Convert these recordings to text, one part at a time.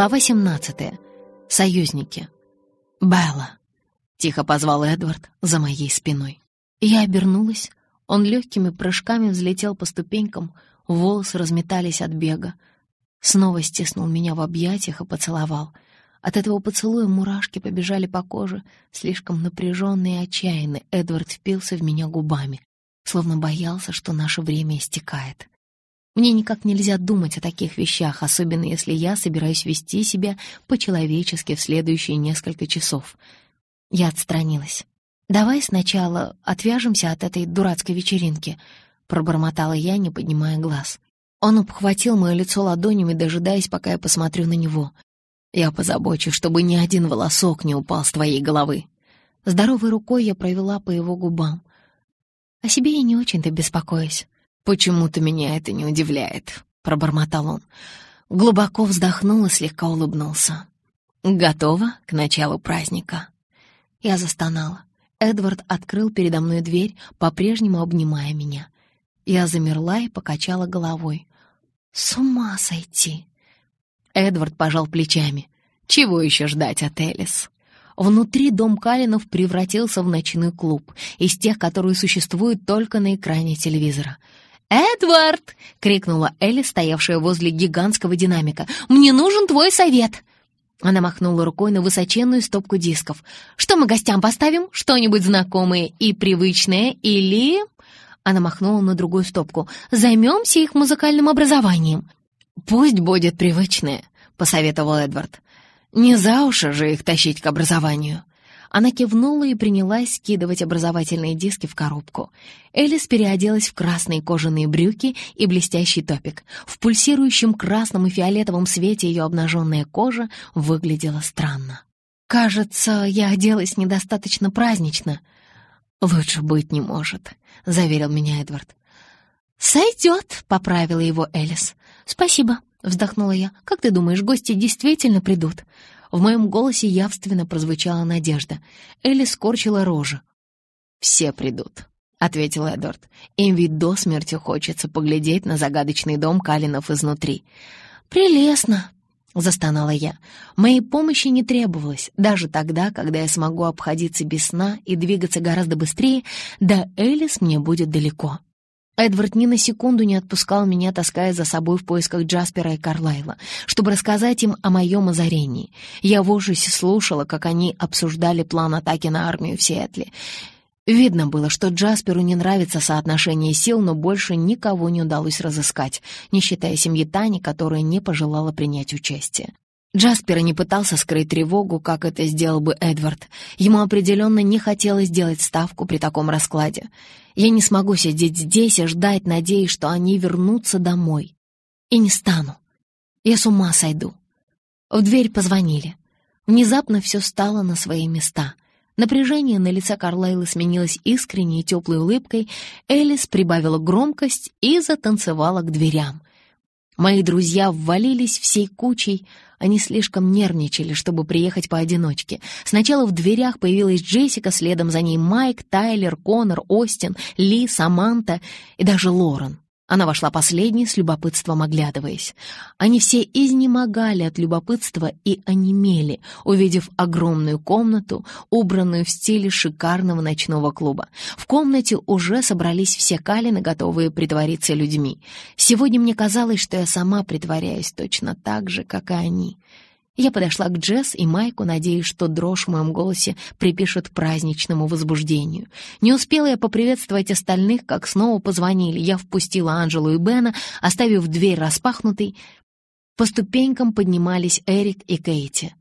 Глава 17. Союзники. «Белла!» — тихо позвал Эдвард за моей спиной. Я обернулась. Он легкими прыжками взлетел по ступенькам, волосы разметались от бега. Снова стиснул меня в объятиях и поцеловал. От этого поцелуя мурашки побежали по коже, слишком напряженные и отчаянные. Эдвард впился в меня губами, словно боялся, что наше время истекает. Мне никак нельзя думать о таких вещах, особенно если я собираюсь вести себя по-человечески в следующие несколько часов. Я отстранилась. «Давай сначала отвяжемся от этой дурацкой вечеринки», — пробормотала я, не поднимая глаз. Он обхватил мое лицо ладонями, дожидаясь, пока я посмотрю на него. «Я позабочусь, чтобы ни один волосок не упал с твоей головы». Здоровой рукой я провела по его губам. О себе я не очень-то беспокоюсь. «Почему-то меня это не удивляет», — пробормотал он. Глубоко вздохнул и слегка улыбнулся. «Готово к началу праздника». Я застонала. Эдвард открыл передо мной дверь, по-прежнему обнимая меня. Я замерла и покачала головой. «С ума сойти!» Эдвард пожал плечами. «Чего еще ждать от Элис?» Внутри дом Калинов превратился в ночной клуб, из тех, которые существуют только на экране телевизора — «Эдвард!» — крикнула Элли, стоявшая возле гигантского динамика. «Мне нужен твой совет!» Она махнула рукой на высоченную стопку дисков. «Что мы гостям поставим? Что-нибудь знакомое и привычное? Или...» Она махнула на другую стопку. «Займемся их музыкальным образованием». «Пусть будет привычное», — посоветовал Эдвард. «Не за уши же их тащить к образованию». Она кивнула и принялась скидывать образовательные диски в коробку. Элис переоделась в красные кожаные брюки и блестящий топик. В пульсирующем красном и фиолетовом свете ее обнаженная кожа выглядела странно. «Кажется, я оделась недостаточно празднично». «Лучше быть не может», — заверил меня Эдвард. «Сойдет», — поправила его Элис. «Спасибо», — вздохнула я. «Как ты думаешь, гости действительно придут?» В моем голосе явственно прозвучала надежда. Элли скорчила рожу. «Все придут», — ответил Эдвард. «Им ведь до смерти хочется поглядеть на загадочный дом Калинов изнутри». «Прелестно», — застонала я. «Моей помощи не требовалось. Даже тогда, когда я смогу обходиться без сна и двигаться гораздо быстрее, до Элис мне будет далеко». Эдвард ни на секунду не отпускал меня, таская за собой в поисках Джаспера и Карлайла, чтобы рассказать им о моем озарении. Я в ужасе слушала, как они обсуждали план атаки на армию в Сиэтле. Видно было, что Джасперу не нравится соотношение сил, но больше никого не удалось разыскать, не считая семьи Тани, которая не пожелала принять участие. Джаспер не пытался скрыть тревогу, как это сделал бы Эдвард. Ему определенно не хотелось делать ставку при таком раскладе. Я не смогу сидеть здесь и ждать, надеясь, что они вернутся домой. И не стану. Я с ума сойду. В дверь позвонили. Внезапно все стало на свои места. Напряжение на лице Карлайла сменилось искренней и теплой улыбкой. Элис прибавила громкость и затанцевала к дверям. Мои друзья ввалились всей кучей, они слишком нервничали, чтобы приехать поодиночке. Сначала в дверях появилась Джессика, следом за ней Майк, Тайлер, Конор, Остин, Ли, Саманта и даже Лорен. Она вошла последней, с любопытством оглядываясь. Они все изнемогали от любопытства и онемели, увидев огромную комнату, убранную в стиле шикарного ночного клуба. В комнате уже собрались все калины, готовые притвориться людьми. Сегодня мне казалось, что я сама притворяюсь точно так же, как и они — я подошла к Джесс и Майку, надеясь, что дрожь в моем голосе припишет праздничному возбуждению. Не успела я поприветствовать остальных, как снова позвонили. Я впустила Анжелу и Бена, оставив дверь распахнутой. По ступенькам поднимались Эрик и Кейти.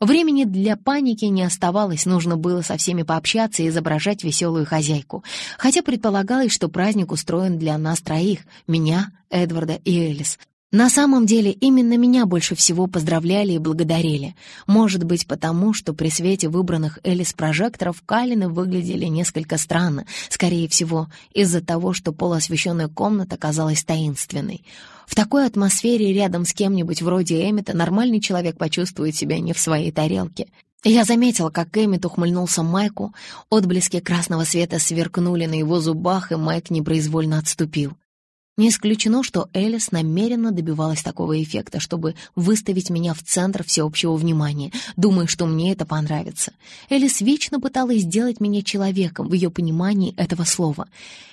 Времени для паники не оставалось, нужно было со всеми пообщаться и изображать веселую хозяйку. Хотя предполагалось, что праздник устроен для нас троих — меня, Эдварда и Элис — на самом деле, именно меня больше всего поздравляли и благодарили. Может быть, потому, что при свете выбранных Элис прожекторов Калины выглядели несколько странно, скорее всего, из-за того, что полуосвещенная комната казалась таинственной. В такой атмосфере рядом с кем-нибудь вроде Эммета нормальный человек почувствует себя не в своей тарелке. Я заметила, как Эммет ухмыльнулся Майку, отблески красного света сверкнули на его зубах, и Майк непроизвольно отступил. Не исключено, что Элис намеренно добивалась такого эффекта, чтобы выставить меня в центр всеобщего внимания, думая, что мне это понравится. Элис вечно пыталась сделать меня человеком в ее понимании этого слова.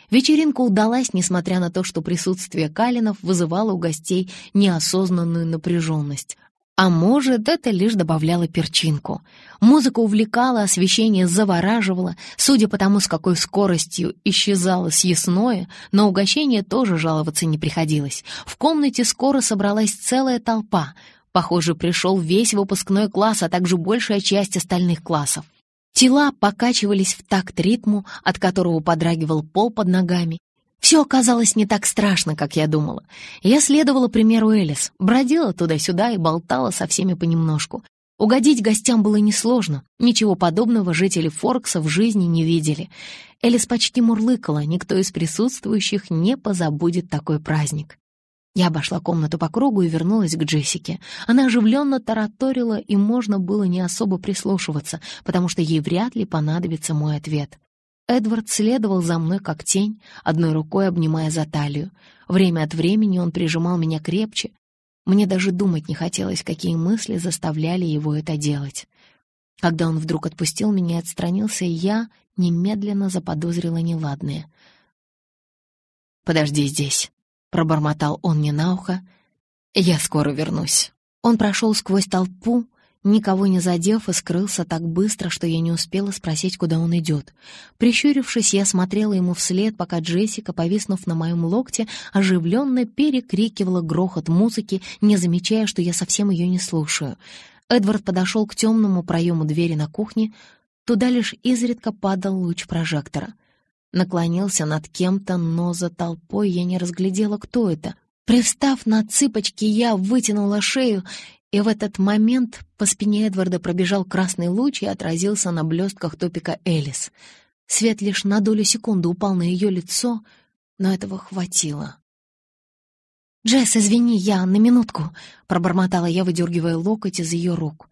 Вечеринка удалась, несмотря на то, что присутствие Калинов вызывало у гостей неосознанную напряженность. А может, это лишь добавляло перчинку. Музыка увлекала, освещение завораживало. Судя по тому, с какой скоростью исчезало съестное, на угощение тоже жаловаться не приходилось. В комнате скоро собралась целая толпа. Похоже, пришел весь выпускной класс, а также большая часть остальных классов. Тела покачивались в такт ритму, от которого подрагивал пол под ногами. Все оказалось не так страшно, как я думала. Я следовала примеру Элис, бродила туда-сюда и болтала со всеми понемножку. Угодить гостям было несложно, ничего подобного жители Форкса в жизни не видели. Элис почти мурлыкала, никто из присутствующих не позабудет такой праздник. Я обошла комнату по кругу и вернулась к Джессике. Она оживленно тараторила, и можно было не особо прислушиваться, потому что ей вряд ли понадобится мой ответ. Эдвард следовал за мной как тень, одной рукой обнимая за талию. Время от времени он прижимал меня крепче. Мне даже думать не хотелось, какие мысли заставляли его это делать. Когда он вдруг отпустил меня и отстранился, я немедленно заподозрила неладное. «Подожди здесь», — пробормотал он мне на ухо. «Я скоро вернусь». Он прошел сквозь толпу, никого не задев, и скрылся так быстро, что я не успела спросить, куда он идет. Прищурившись, я смотрела ему вслед, пока Джессика, повиснув на моем локте, оживленно перекрикивала грохот музыки, не замечая, что я совсем ее не слушаю. Эдвард подошел к темному проему двери на кухне, туда лишь изредка падал луч прожектора. Наклонился над кем-то, но за толпой я не разглядела, кто это. Привстав на цыпочки, я вытянула шею и в этот момент по спине Эдварда пробежал красный луч и отразился на блестках топика Элис. Свет лишь на долю секунды упал на ее лицо, но этого хватило. «Джесс, извини, я на минутку», — пробормотала я, выдергивая локоть из ее рук.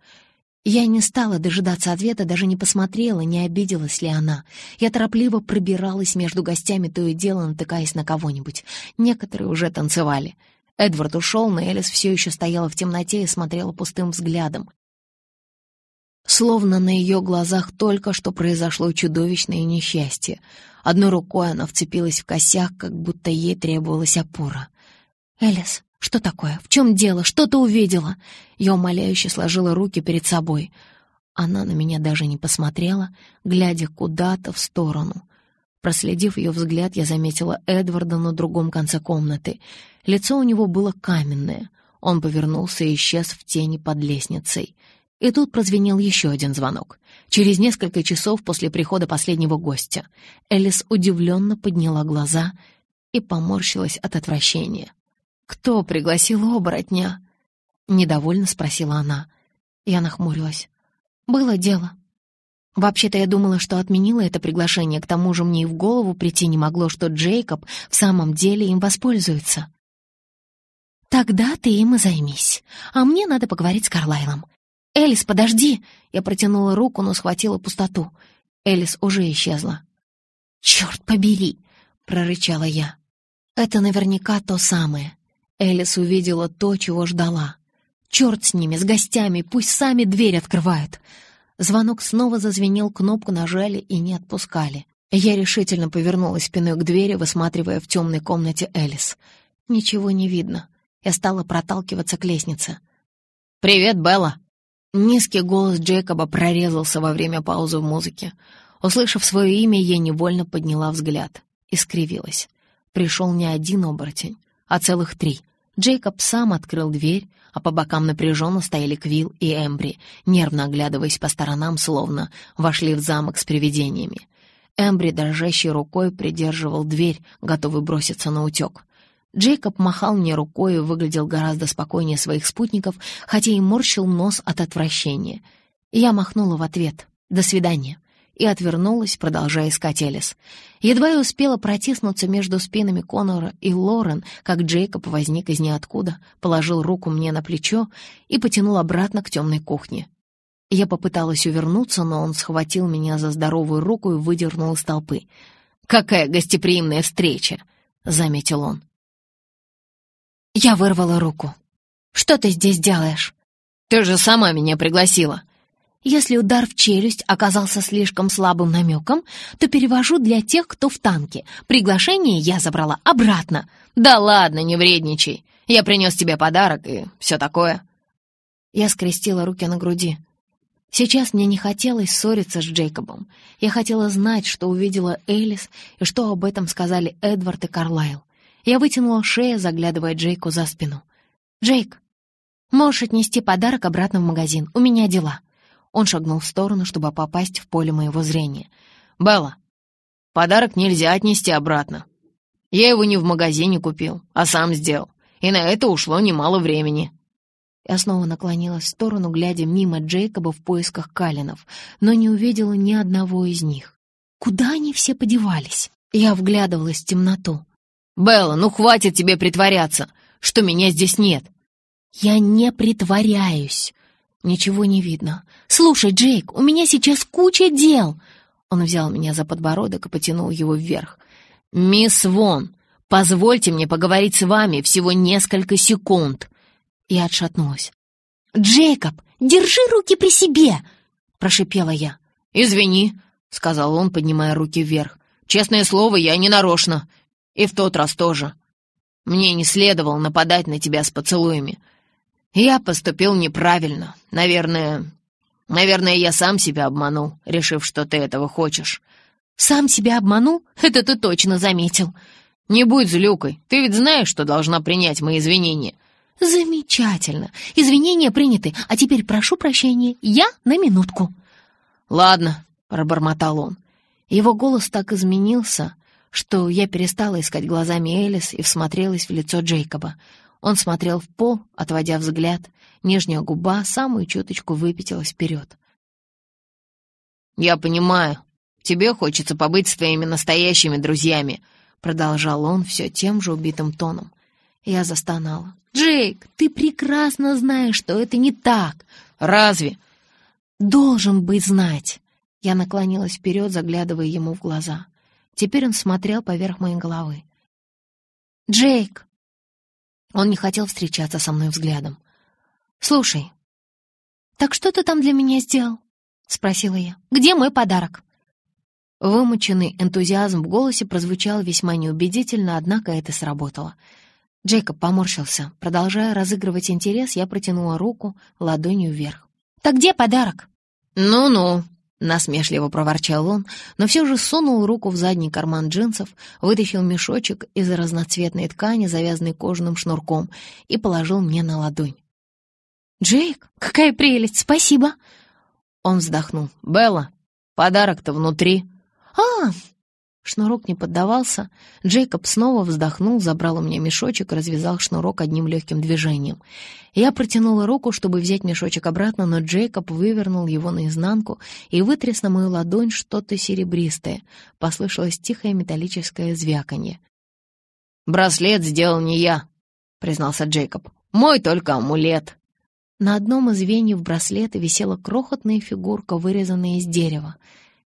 Я не стала дожидаться ответа, даже не посмотрела, не обиделась ли она. Я торопливо пробиралась между гостями, то и дело натыкаясь на кого-нибудь. Некоторые уже танцевали — Эдвард ушел, но Элис все еще стояла в темноте и смотрела пустым взглядом. Словно на ее глазах только что произошло чудовищное несчастье. Одной рукой она вцепилась в косяк, как будто ей требовалась опора. «Элис, что такое? В чем дело? Что ты увидела?» Я умоляюще сложила руки перед собой. Она на меня даже не посмотрела, глядя куда-то в сторону. Проследив ее взгляд, я заметила Эдварда на другом конце комнаты. Лицо у него было каменное. Он повернулся и исчез в тени под лестницей. И тут прозвенел еще один звонок. Через несколько часов после прихода последнего гостя Элис удивленно подняла глаза и поморщилась от отвращения. «Кто пригласил оборотня?» — недовольно спросила она. Я нахмурилась. «Было дело. Вообще-то я думала, что отменила это приглашение, к тому же мне и в голову прийти не могло, что Джейкоб в самом деле им воспользуется. «Тогда ты им и займись, а мне надо поговорить с Карлайлом». «Элис, подожди!» Я протянула руку, но схватила пустоту. Элис уже исчезла. «Черт побери!» — прорычала я. «Это наверняка то самое». Элис увидела то, чего ждала. «Черт с ними, с гостями, пусть сами дверь открывают!» Звонок снова зазвенел, кнопку нажали и не отпускали. Я решительно повернулась спиной к двери, высматривая в темной комнате Элис. Ничего не видно. Я стала проталкиваться к лестнице. «Привет, Белла!» Низкий голос Джейкоба прорезался во время паузы в музыке. Услышав свое имя, я невольно подняла взгляд и скривилась. Пришел не один оборотень, а целых три. Джейкоб сам открыл дверь, а по бокам напряженно стояли Квилл и Эмбри, нервно оглядываясь по сторонам, словно вошли в замок с привидениями. Эмбри дрожащей рукой придерживал дверь, готовый броситься на утек. Джейкоб махал мне рукой и выглядел гораздо спокойнее своих спутников, хотя и морщил нос от отвращения. Я махнула в ответ «До свидания» и отвернулась, продолжая искать Элис. Едва я успела протиснуться между спинами Конора и Лорен, как Джейкоб возник из ниоткуда, положил руку мне на плечо и потянул обратно к темной кухне. Я попыталась увернуться, но он схватил меня за здоровую руку и выдернул из толпы. «Какая гостеприимная встреча!» — заметил он. Я вырвала руку. «Что ты здесь делаешь?» «Ты же сама меня пригласила». Если удар в челюсть оказался слишком слабым намеком, то перевожу для тех, кто в танке. Приглашение я забрала обратно. «Да ладно, не вредничай. Я принес тебе подарок и все такое». Я скрестила руки на груди. Сейчас мне не хотелось ссориться с Джейкобом. Я хотела знать, что увидела Элис и что об этом сказали Эдвард и Карлайл. Я вытянула шею, заглядывая Джейку за спину. «Джейк, можешь отнести подарок обратно в магазин. У меня дела». Он шагнул в сторону, чтобы попасть в поле моего зрения. «Белла, подарок нельзя отнести обратно. Я его не в магазине купил, а сам сделал. И на это ушло немало времени». Я снова наклонилась в сторону, глядя мимо Джейкоба в поисках Калинов, но не увидела ни одного из них. Куда они все подевались? Я вглядывалась в темноту. «Белла, ну хватит тебе притворяться, что меня здесь нет!» «Я не притворяюсь!» «Ничего не видно. Слушай, Джейк, у меня сейчас куча дел!» Он взял меня за подбородок и потянул его вверх. «Мисс Вон, позвольте мне поговорить с вами всего несколько секунд!» и отшатнулась. «Джейкоб, держи руки при себе!» — прошипела я. «Извини», — сказал он, поднимая руки вверх. «Честное слово, я не нарочно. И в тот раз тоже. Мне не следовало нападать на тебя с поцелуями. Я поступил неправильно. Наверное... Наверное, я сам себя обманул, решив, что ты этого хочешь». «Сам себя обманул? Это ты точно заметил». «Не будь злюкой. Ты ведь знаешь, что должна принять мои извинения». «Замечательно. Извинения приняты. А теперь прошу прощения. Я на минутку». «Ладно», — пробормотал он. Его голос так изменился, что я перестала искать глазами Элис и всмотрелась в лицо Джейкоба. Он смотрел в пол, отводя взгляд. Нижняя губа самую чуточку выпятилась вперед. «Я понимаю. Тебе хочется побыть с твоими настоящими друзьями», — продолжал он все тем же убитым тоном. Я застонала. «Джейк, ты прекрасно знаешь, что это не так!» «Разве?» «Должен быть знать!» Я наклонилась вперед, заглядывая ему в глаза. Теперь он смотрел поверх моей головы. «Джейк!» Он не хотел встречаться со мной взглядом. «Слушай, так что ты там для меня сделал?» — спросила я. «Где мой подарок?» Вымученный энтузиазм в голосе прозвучал весьма неубедительно, однако это сработало — Джейкоб поморщился. Продолжая разыгрывать интерес, я протянула руку ладонью вверх. «Так где подарок?» «Ну-ну», — насмешливо проворчал он, но все же сунул руку в задний карман джинсов, вытащил мешочек из разноцветной ткани, завязанной кожаным шнурком, и положил мне на ладонь. «Джейк, какая прелесть! Спасибо!» Он вздохнул. «Белла, подарок-то внутри». «А, Шнурок не поддавался. Джейкоб снова вздохнул, забрал у меня мешочек развязал шнурок одним легким движением. Я протянула руку, чтобы взять мешочек обратно, но Джейкоб вывернул его наизнанку и вытряс на мою ладонь что-то серебристое. Послышалось тихое металлическое звяканье. «Браслет сделал не я», — признался Джейкоб. «Мой только амулет». На одном из звеньев браслета висела крохотная фигурка, вырезанная из дерева —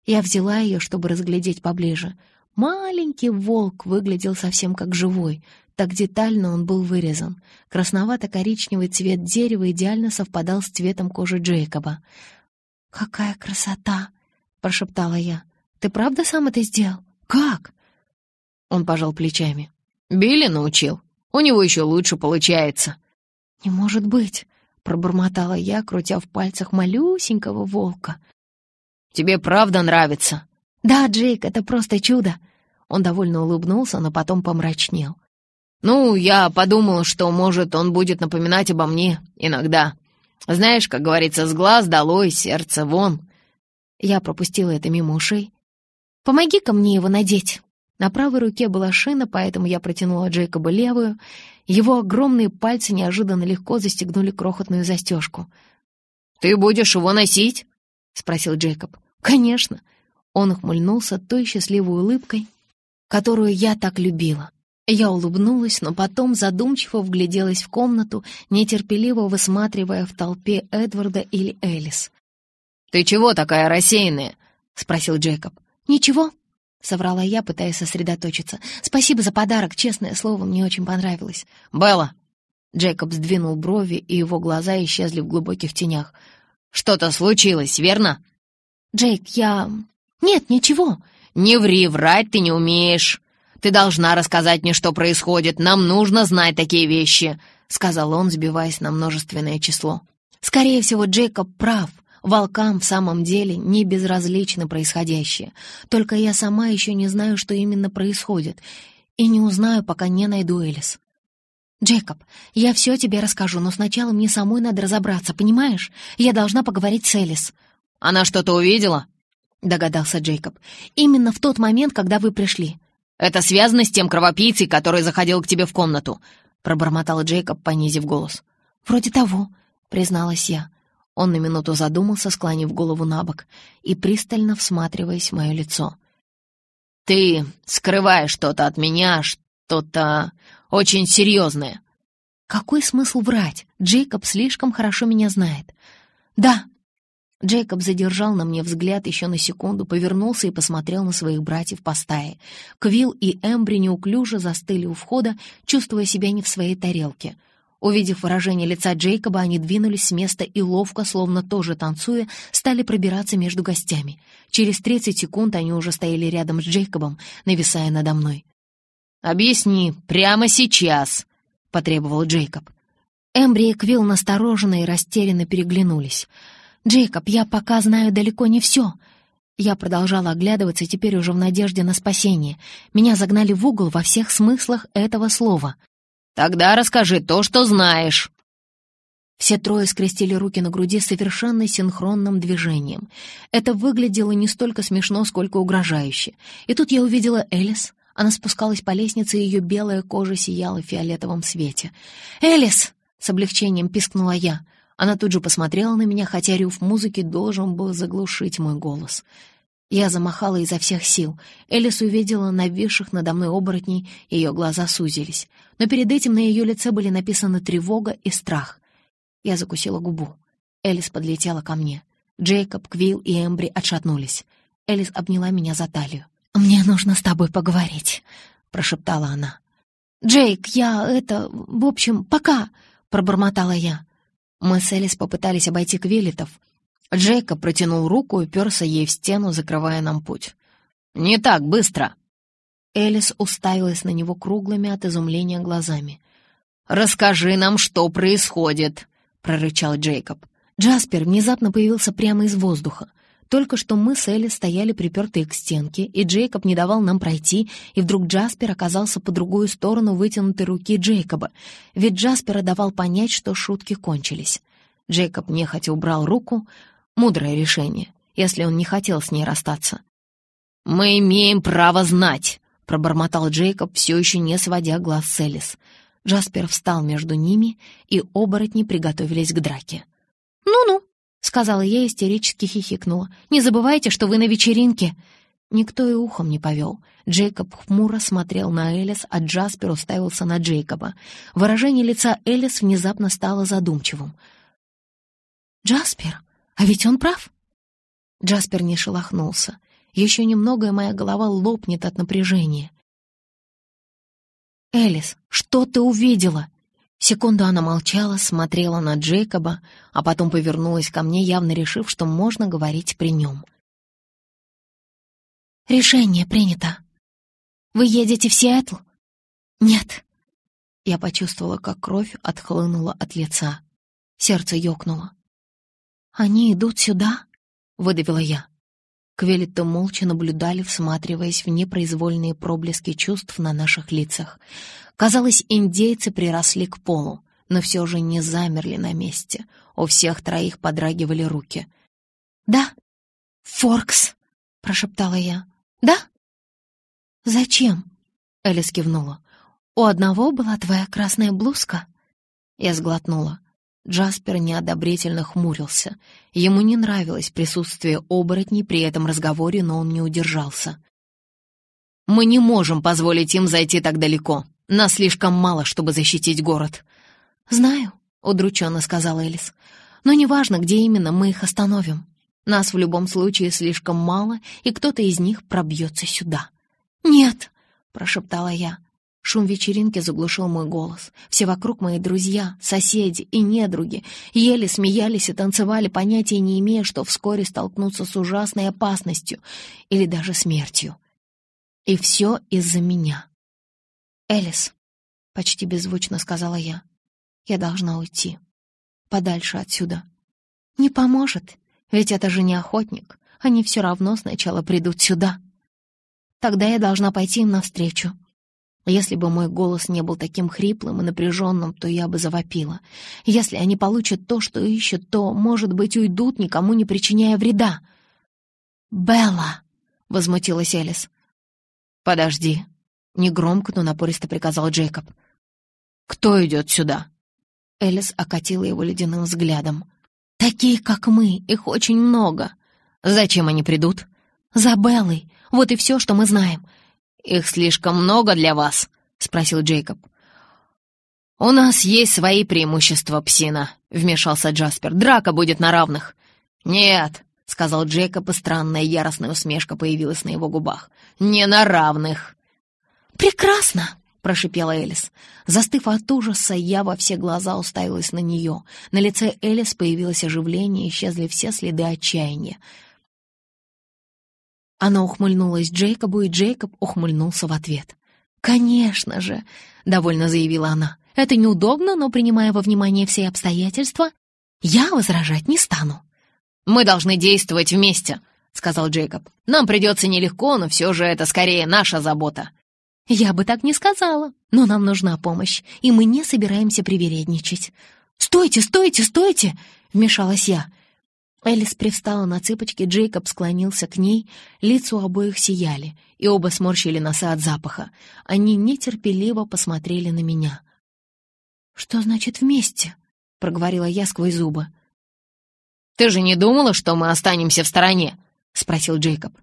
я взяла ее, чтобы разглядеть поближе. Маленький волк выглядел совсем как живой. Так детально он был вырезан. Красновато-коричневый цвет дерева идеально совпадал с цветом кожи Джейкоба. «Какая красота!» — прошептала я. «Ты правда сам это сделал? Как?» Он пожал плечами. «Билли научил. У него еще лучше получается». «Не может быть!» — пробормотала я, крутя в пальцах малюсенького волка. Тебе правда нравится?» «Да, Джейк, это просто чудо!» Он довольно улыбнулся, но потом помрачнел. «Ну, я подумал, что, может, он будет напоминать обо мне иногда. Знаешь, как говорится, с глаз долой, сердце вон». Я пропустила это мимо ушей. «Помоги-ка мне его надеть». На правой руке была шина, поэтому я протянула Джейкоба левую. Его огромные пальцы неожиданно легко застегнули крохотную застежку. «Ты будешь его носить?» — спросил Джейкоб. «Конечно!» Он ухмыльнулся той счастливой улыбкой, которую я так любила. Я улыбнулась, но потом задумчиво вгляделась в комнату, нетерпеливо высматривая в толпе Эдварда или Элис. «Ты чего такая рассеянная?» — спросил Джейкоб. «Ничего», — соврала я, пытаясь сосредоточиться. «Спасибо за подарок, честное слово, мне очень понравилось». «Белла, Джейкоб сдвинул брови, и его глаза исчезли в глубоких тенях. «Что-то случилось, верно?» «Джейк, я...» «Нет, ничего». «Не ври, врать ты не умеешь. Ты должна рассказать мне, что происходит. Нам нужно знать такие вещи», — сказал он, сбиваясь на множественное число. «Скорее всего, Джейкоб прав. Волкам в самом деле не безразлично происходящее. Только я сама еще не знаю, что именно происходит, и не узнаю, пока не найду Элис. «Джейкоб, я все тебе расскажу, но сначала мне самой надо разобраться, понимаешь? Я должна поговорить с Элис». «Она что-то увидела?» — догадался Джейкоб. «Именно в тот момент, когда вы пришли». «Это связано с тем кровопийцей, который заходил к тебе в комнату?» — пробормотал Джейкоб, понизив голос. «Вроде того», — призналась я. Он на минуту задумался, склонив голову на бок и пристально всматриваясь в мое лицо. «Ты скрываешь что-то от меня, что-то очень серьезное». «Какой смысл врать? Джейкоб слишком хорошо меня знает». «Да». Джейкоб задержал на мне взгляд еще на секунду, повернулся и посмотрел на своих братьев по стае. Квилл и Эмбри неуклюже застыли у входа, чувствуя себя не в своей тарелке — Увидев выражение лица Джейкоба, они двинулись с места и ловко, словно тоже танцуя, стали пробираться между гостями. Через 30 секунд они уже стояли рядом с Джейкобом, нависая надо мной. «Объясни, прямо сейчас!» — потребовал Джейкоб. Эмбри и Квилл настороженно и растерянно переглянулись. «Джейкоб, я пока знаю далеко не все», я продолжала оглядываться теперь уже в надежде на спасение. Меня загнали в угол во всех смыслах этого слова. «Тогда расскажи то, что знаешь». Все трое скрестили руки на груди совершенно синхронным движением. Это выглядело не столько смешно, сколько угрожающе. И тут я увидела Элис. Она спускалась по лестнице, и ее белая кожа сияла в фиолетовом свете. «Элис!» — с облегчением пискнула я. Она тут же посмотрела на меня, хотя рев музыки должен был заглушить мой голос. Я замахала изо всех сил. Элис увидела нависших надо мной оборотней, ее глаза сузились. Но перед этим на ее лице были написаны тревога и страх. Я закусила губу. Элис подлетела ко мне. Джейкоб, Квилл и Эмбри отшатнулись. Элис обняла меня за талию. «Мне нужно с тобой поговорить», — прошептала она. «Джейк, я это... В общем, пока», — пробормотала я. Мы с Элис попытались обойти Квиллетов, Джейкоб протянул руку и уперся ей в стену, закрывая нам путь. «Не так быстро!» Элис уставилась на него круглыми от изумления глазами. «Расскажи нам, что происходит!» — прорычал Джейкоб. Джаспер внезапно появился прямо из воздуха. Только что мы с Элли стояли припертые к стенке, и Джейкоб не давал нам пройти, и вдруг Джаспер оказался по другую сторону вытянутой руки Джейкоба, ведь Джаспера давал понять, что шутки кончились. Джейкоб нехотя убрал руку, Мудрое решение, если он не хотел с ней расстаться. «Мы имеем право знать!» — пробормотал Джейкоб, все еще не сводя глаз с Элис. Джаспер встал между ними, и оборотни приготовились к драке. Сказала я, истерически хихикнула. «Не забывайте, что вы на вечеринке!» Никто и ухом не повел. Джейкоб хмуро смотрел на Элис, а Джаспер уставился на Джейкоба. Выражение лица Элис внезапно стало задумчивым. «Джаспер!» А ведь он прав. Джаспер не шелохнулся. Еще немного, и моя голова лопнет от напряжения. «Элис, что ты увидела?» Секунду она молчала, смотрела на Джейкоба, а потом повернулась ко мне, явно решив, что можно говорить при нем. «Решение принято. Вы едете в Сиэтл?» «Нет». Я почувствовала, как кровь отхлынула от лица. Сердце ёкнуло. «Они идут сюда?» — выдавила я. Квеллетто молча наблюдали, всматриваясь в непроизвольные проблески чувств на наших лицах. Казалось, индейцы приросли к полу, но все же не замерли на месте. У всех троих подрагивали руки. «Да, Форкс!» — прошептала я. «Да?» «Зачем?» — Элис кивнула. «У одного была твоя красная блузка?» Я сглотнула. Джаспер неодобрительно хмурился. Ему не нравилось присутствие оборотней при этом разговоре, но он не удержался. «Мы не можем позволить им зайти так далеко. Нас слишком мало, чтобы защитить город». «Знаю», — удрученно сказала Элис. «Но неважно, где именно мы их остановим. Нас в любом случае слишком мало, и кто-то из них пробьется сюда». «Нет», — прошептала я. Шум вечеринки заглушил мой голос. Все вокруг мои друзья, соседи и недруги ели, смеялись и танцевали, понятия не имея, что вскоре столкнутся с ужасной опасностью или даже смертью. И все из-за меня. «Элис», — почти беззвучно сказала я, — «я должна уйти. Подальше отсюда». «Не поможет, ведь это же не охотник. Они все равно сначала придут сюда. Тогда я должна пойти им навстречу». Если бы мой голос не был таким хриплым и напряженным, то я бы завопила. Если они получат то, что ищут, то, может быть, уйдут, никому не причиняя вреда. «Белла!» — возмутилась Элис. «Подожди!» — негромко, но напористо приказал Джейкоб. «Кто идет сюда?» Элис окатила его ледяным взглядом. «Такие, как мы, их очень много. Зачем они придут?» «За Беллой. Вот и все, что мы знаем. «Их слишком много для вас?» — спросил Джейкоб. «У нас есть свои преимущества, псина», — вмешался Джаспер. «Драка будет на равных». «Нет», — сказал Джейкоб, и странная яростная усмешка появилась на его губах. «Не на равных». «Прекрасно!» — прошипела Элис. Застыв от ужаса, я во все глаза уставилась на нее. На лице Элис появилось оживление, исчезли все следы отчаяния. Она ухмыльнулась Джейкобу, и Джейкоб ухмыльнулся в ответ. «Конечно же!» — довольно заявила она. «Это неудобно, но, принимая во внимание все обстоятельства, я возражать не стану». «Мы должны действовать вместе», — сказал Джейкоб. «Нам придется нелегко, но все же это скорее наша забота». «Я бы так не сказала, но нам нужна помощь, и мы не собираемся привередничать». «Стойте, стойте, стойте!» — вмешалась я. Элис привстала на цыпочки, Джейкоб склонился к ней, лица у обоих сияли, и оба сморщили носы от запаха. Они нетерпеливо посмотрели на меня. «Что значит вместе?» — проговорила я сквозь зубы. «Ты же не думала, что мы останемся в стороне?» — спросил Джейкоб.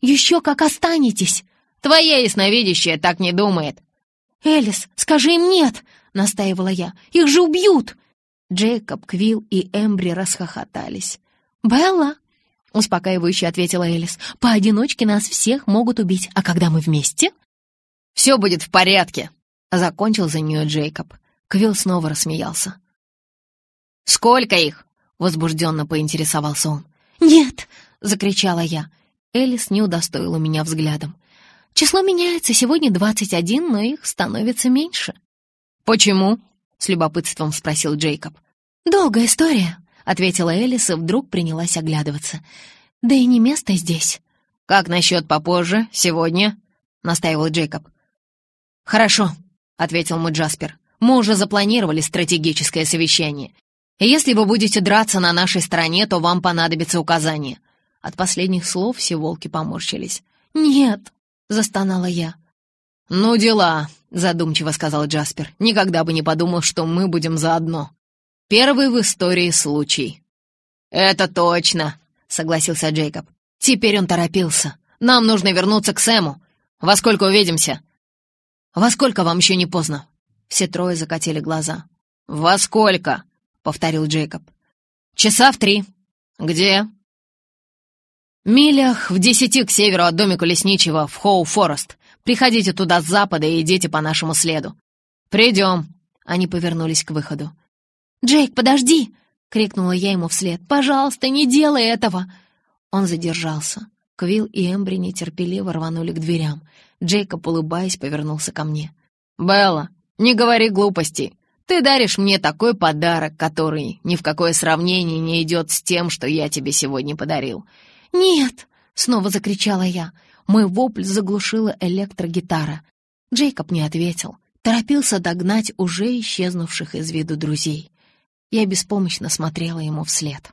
«Еще как останетесь!» «Твоя ясновидящая так не думает!» «Элис, скажи им нет!» — настаивала я. «Их же убьют!» Джейкоб, Квилл и Эмбри расхохотались. «Белла!» — успокаивающе ответила Элис. «Поодиночке нас всех могут убить, а когда мы вместе...» «Все будет в порядке!» — закончил за нее Джейкоб. Квилл снова рассмеялся. «Сколько их?» — возбужденно поинтересовался он. «Нет!» — закричала я. Элис не удостоила меня взглядом. «Число меняется, сегодня двадцать один, но их становится меньше». «Почему?» — с любопытством спросил Джейкоб. «Долгая история», — ответила Элис и вдруг принялась оглядываться. «Да и не место здесь». «Как насчет попозже, сегодня?» — настаивал Джейкоб. «Хорошо», — ответил мой Джаспер. «Мы уже запланировали стратегическое совещание. Если вы будете драться на нашей стороне, то вам понадобится указание». От последних слов все волки поморщились. «Нет», — застонала я. «Ну дела», — задумчиво сказал Джаспер. «Никогда бы не подумал, что мы будем заодно». Первый в истории случай». «Это точно», — согласился Джейкоб. Теперь он торопился. «Нам нужно вернуться к Сэму. Во сколько увидимся?» «Во сколько вам еще не поздно?» Все трое закатили глаза. «Во сколько?» — повторил Джейкоб. «Часа в три». «Где?» «Милях в десяти к северу от домика лесничего в Хоу-Форест. Приходите туда с запада и идите по нашему следу». «Придем». Они повернулись к выходу. «Джейк, подожди!» — крикнула я ему вслед. «Пожалуйста, не делай этого!» Он задержался. Квилл и Эмбри нетерпеливо рванули к дверям. Джейкоб, улыбаясь, повернулся ко мне. «Белла, не говори глупостей. Ты даришь мне такой подарок, который ни в какое сравнение не идет с тем, что я тебе сегодня подарил». «Нет!» — снова закричала я. Мой вопль заглушила электрогитара. Джейкоб не ответил. Торопился догнать уже исчезнувших из виду друзей. Я беспомощно смотрела ему вслед.